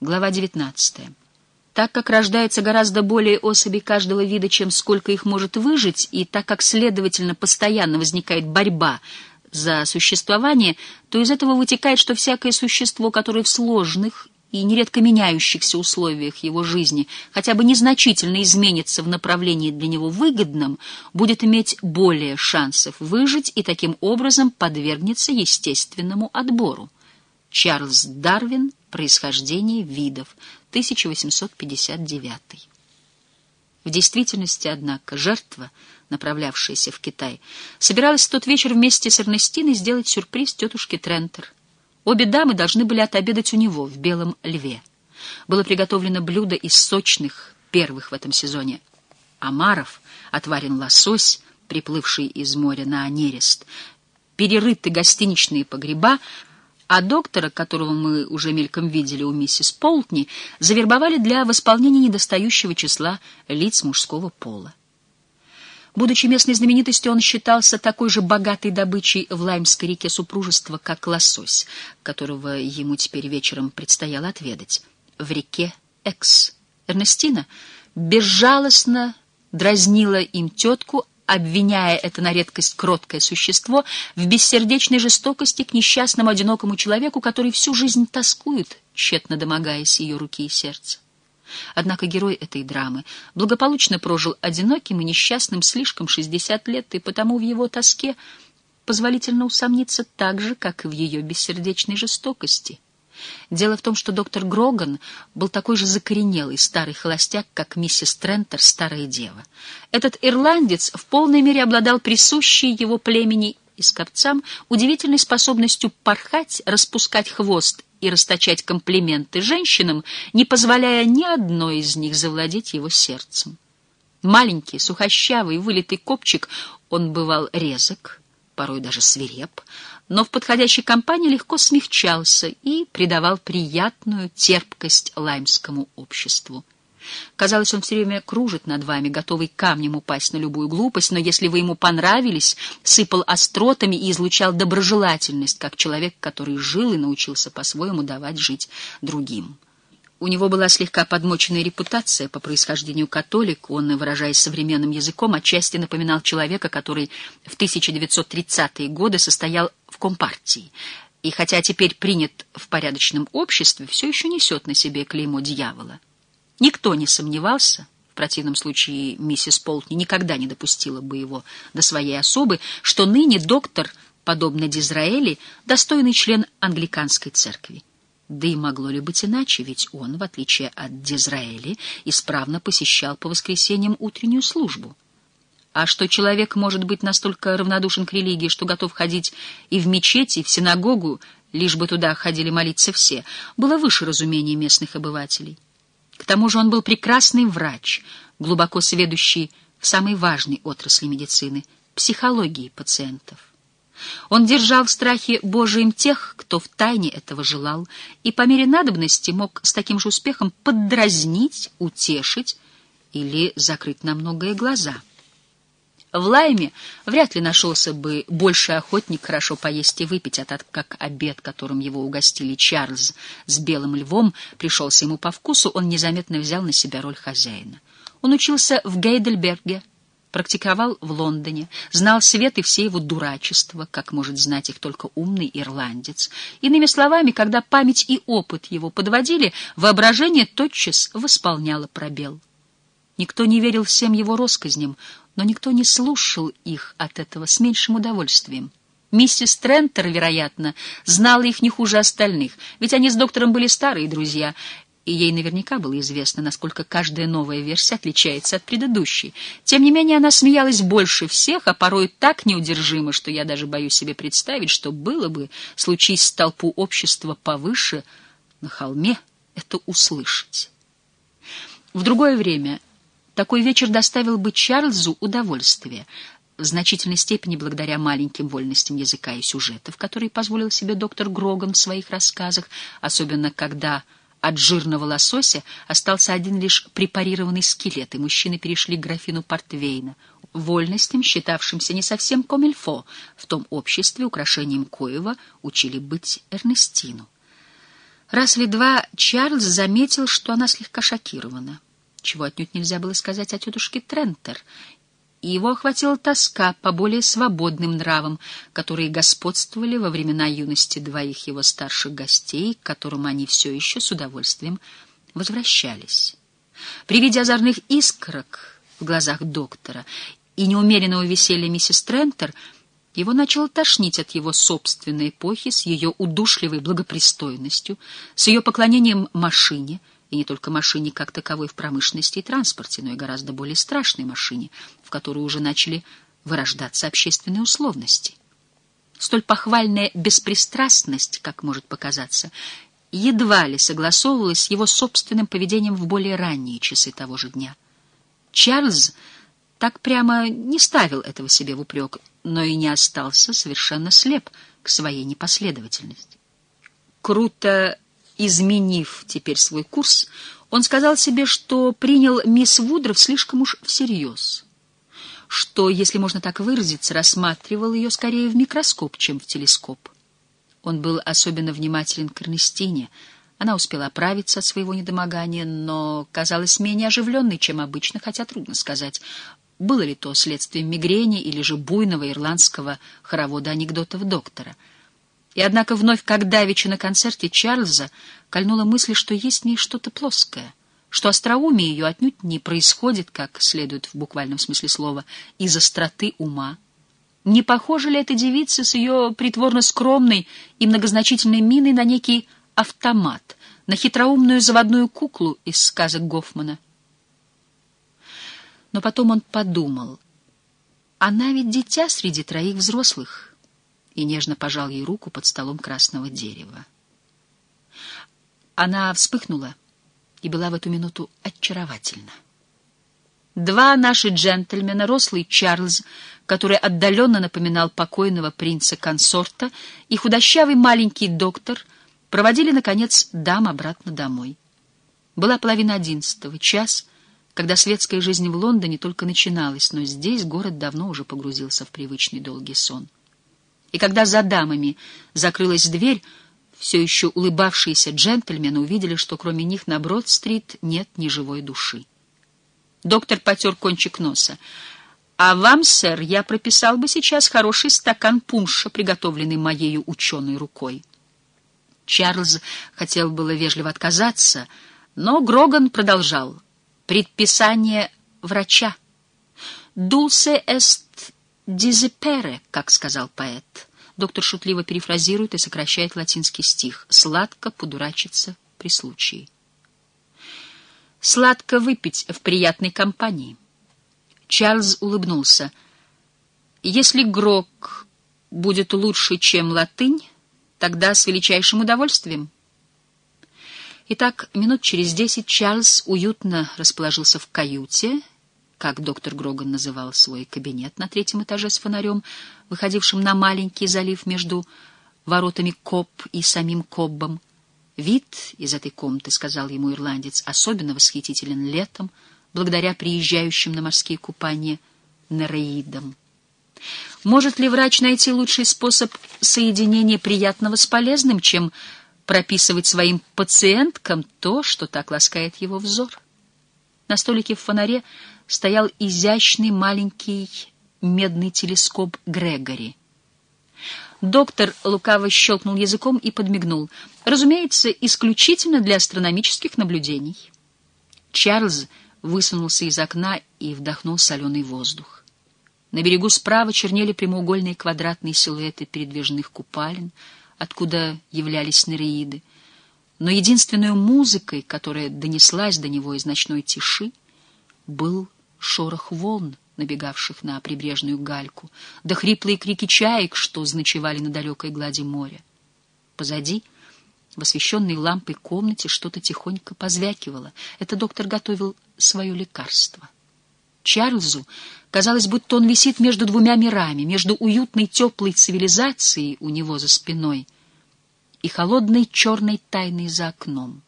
Глава 19. Так как рождается гораздо более особей каждого вида, чем сколько их может выжить, и так как, следовательно, постоянно возникает борьба за существование, то из этого вытекает, что всякое существо, которое в сложных и нередко меняющихся условиях его жизни хотя бы незначительно изменится в направлении для него выгодном, будет иметь более шансов выжить и таким образом подвергнется естественному отбору. Чарльз Дарвин Происхождение видов. 1859. В действительности, однако, жертва, направлявшаяся в Китай, собиралась в тот вечер вместе с Эрнестиной сделать сюрприз тетушке Трентер. Обе дамы должны были отобедать у него в Белом Льве. Было приготовлено блюдо из сочных, первых в этом сезоне, омаров, отварен лосось, приплывший из моря на нерест, перерыты гостиничные погреба, а доктора, которого мы уже мельком видели у миссис Полтни, завербовали для восполнения недостающего числа лиц мужского пола. Будучи местной знаменитостью, он считался такой же богатой добычей в Лаймской реке супружества, как лосось, которого ему теперь вечером предстояло отведать. В реке Экс. Эрнестина безжалостно дразнила им тетку, обвиняя это на редкость кроткое существо в бессердечной жестокости к несчастному одинокому человеку, который всю жизнь тоскует, тщетно домогаясь ее руки и сердца. Однако герой этой драмы благополучно прожил одиноким и несчастным слишком 60 лет, и потому в его тоске позволительно усомниться так же, как и в ее бессердечной жестокости — Дело в том, что доктор Гроган был такой же закоренелый старый холостяк, как миссис Трентер, старая дева. Этот ирландец в полной мере обладал присущей его племени и скопцам удивительной способностью порхать, распускать хвост и расточать комплименты женщинам, не позволяя ни одной из них завладеть его сердцем. Маленький, сухощавый, вылитый копчик, он бывал резок, порой даже свиреп, но в подходящей компании легко смягчался и придавал приятную терпкость лаймскому обществу. Казалось, он все время кружит над вами, готовый камнем упасть на любую глупость, но если вы ему понравились, сыпал остротами и излучал доброжелательность, как человек, который жил и научился по-своему давать жить другим. У него была слегка подмоченная репутация, по происхождению католик, он, выражаясь современным языком, отчасти напоминал человека, который в 1930-е годы состоял в Компартии, и хотя теперь принят в порядочном обществе, все еще несет на себе клеймо дьявола. Никто не сомневался, в противном случае миссис Полтни никогда не допустила бы его до своей особы, что ныне доктор, подобно Дизраэли, достойный член англиканской церкви. Да и могло ли быть иначе, ведь он, в отличие от Дизраэли, исправно посещал по воскресеньям утреннюю службу. А что человек может быть настолько равнодушен к религии, что готов ходить и в мечеть, и в синагогу, лишь бы туда ходили молиться все, было выше разумения местных обывателей. К тому же он был прекрасный врач, глубоко сведущий в самой важной отрасли медицины — психологии пациентов. Он держал в страхе Божиим тех, кто втайне этого желал, и по мере надобности мог с таким же успехом поддразнить, утешить или закрыть на многое глаза. В Лайме вряд ли нашелся бы больше охотник хорошо поесть и выпить, а так как обед, которым его угостили Чарльз с белым львом, пришелся ему по вкусу, он незаметно взял на себя роль хозяина. Он учился в Гейдельберге, практиковал в Лондоне, знал свет и все его дурачества, как может знать их только умный ирландец. Иными словами, когда память и опыт его подводили, воображение тотчас восполняло пробел. Никто не верил всем его россказням, но никто не слушал их от этого с меньшим удовольствием. Миссис Трентер, вероятно, знала их не хуже остальных, ведь они с доктором были старые друзья, и ей наверняка было известно, насколько каждая новая версия отличается от предыдущей. Тем не менее, она смеялась больше всех, а порой так неудержимо, что я даже боюсь себе представить, что было бы, случись толпу общества повыше, на холме, это услышать. В другое время такой вечер доставил бы Чарльзу удовольствие, в значительной степени благодаря маленьким вольностям языка и сюжетов, которые позволил себе доктор Гроган в своих рассказах, особенно когда от жирного лосося остался один лишь препарированный скелет, и мужчины перешли к графину Портвейна, вольностям, считавшимся не совсем комильфо, в том обществе, украшением коева учили быть Эрнестину. Раз или два Чарльз заметил, что она слегка шокирована, чего отнюдь нельзя было сказать о тетушке Трентер, и его охватила тоска по более свободным нравам, которые господствовали во времена юности двоих его старших гостей, к которым они все еще с удовольствием возвращались. При виде озорных искорок в глазах доктора и неумеренного веселья миссис Трентер его начало тошнить от его собственной эпохи с ее удушливой благопристойностью, с ее поклонением машине — и не только машине как таковой в промышленности и транспорте, но и гораздо более страшной машине, в которой уже начали вырождаться общественные условности. Столь похвальная беспристрастность, как может показаться, едва ли согласовывалась с его собственным поведением в более ранние часы того же дня. Чарльз так прямо не ставил этого себе в упрек, но и не остался совершенно слеп к своей непоследовательности. Круто изменив теперь свой курс, он сказал себе, что принял мисс Вудров слишком уж всерьез, что, если можно так выразиться, рассматривал ее скорее в микроскоп, чем в телескоп. Он был особенно внимателен к Эрнестине. Она успела оправиться от своего недомогания, но казалась менее оживленной, чем обычно, хотя трудно сказать, было ли то следствием мигрени или же буйного ирландского хоровода анекдотов доктора — и однако вновь, как давеча на концерте Чарльза, кольнула мысль, что есть в ней что-то плоское, что остроумие ее отнюдь не происходит, как следует в буквальном смысле слова, из остроты ума. Не похожа ли эта девица с ее притворно скромной и многозначительной миной на некий автомат, на хитроумную заводную куклу из сказок Гофмана? Но потом он подумал, она ведь дитя среди троих взрослых — и нежно пожал ей руку под столом красного дерева. Она вспыхнула и была в эту минуту очаровательна. Два наши джентльмена, рослый Чарльз, который отдаленно напоминал покойного принца-консорта, и худощавый маленький доктор проводили, наконец, дам обратно домой. Была половина одиннадцатого, час, когда светская жизнь в Лондоне только начиналась, но здесь город давно уже погрузился в привычный долгий сон. И когда за дамами закрылась дверь, все еще улыбавшиеся джентльмены увидели, что кроме них на Брод-стрит нет ни живой души. Доктор потер кончик носа. «А вам, сэр, я прописал бы сейчас хороший стакан пунша, приготовленный моею ученой рукой». Чарльз хотел было вежливо отказаться, но Гроган продолжал. «Предписание врача. Dulce est «Дизепере», как сказал поэт. Доктор шутливо перефразирует и сокращает латинский стих. «Сладко подурачиться при случае». «Сладко выпить в приятной компании». Чарльз улыбнулся. «Если грок будет лучше, чем латынь, тогда с величайшим удовольствием». Итак, минут через десять Чарльз уютно расположился в каюте, как доктор Гроган называл свой кабинет на третьем этаже с фонарем, выходившим на маленький залив между воротами Коб и самим Коббом. Вид из этой комнаты, сказал ему ирландец, особенно восхитителен летом, благодаря приезжающим на морские купания нереидам. Может ли врач найти лучший способ соединения приятного с полезным, чем прописывать своим пациенткам то, что так ласкает его взор? На столике в фонаре стоял изящный маленький медный телескоп Грегори. Доктор лукаво щелкнул языком и подмигнул. Разумеется, исключительно для астрономических наблюдений. Чарльз высунулся из окна и вдохнул соленый воздух. На берегу справа чернели прямоугольные квадратные силуэты передвижных купалин, откуда являлись нереиды. Но единственной музыкой, которая донеслась до него из ночной тиши, был шорох волн, набегавших на прибрежную гальку, да хриплые крики чаек, что значевали на далекой глади моря. Позади, в освещенной лампой комнате, что-то тихонько позвякивало. Это доктор готовил свое лекарство. Чарльзу казалось, будто он висит между двумя мирами, между уютной теплой цивилизацией у него за спиной и холодной черной тайной за окном.